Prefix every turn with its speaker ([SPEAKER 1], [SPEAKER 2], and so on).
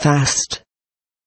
[SPEAKER 1] fast.